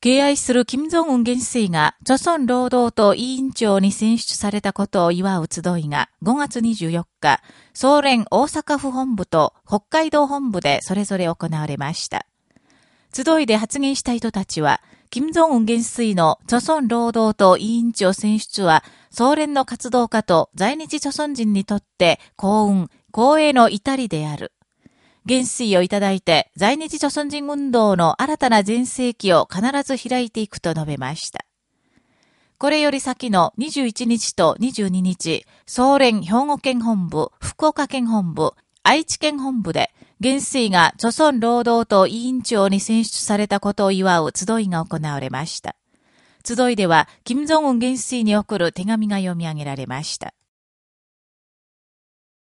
敬愛する金正恩元帥が、著村労働党委員長に選出されたことを祝う集いが5月24日、総連大阪府本部と北海道本部でそれぞれ行われました。集いで発言した人たちは、金正恩元帥の著村労働党委員長選出は、総連の活動家と在日著村人にとって幸運、光栄の至りである。元帥をいただいて、在日著村人運動の新たな全盛期を必ず開いていくと述べました。これより先の21日と22日、総連兵庫県本部、福岡県本部、愛知県本部で、元帥が著村労働党委員長に選出されたことを祝う集いが行われました。集いでは、金正恩元帥に送る手紙が読み上げられました。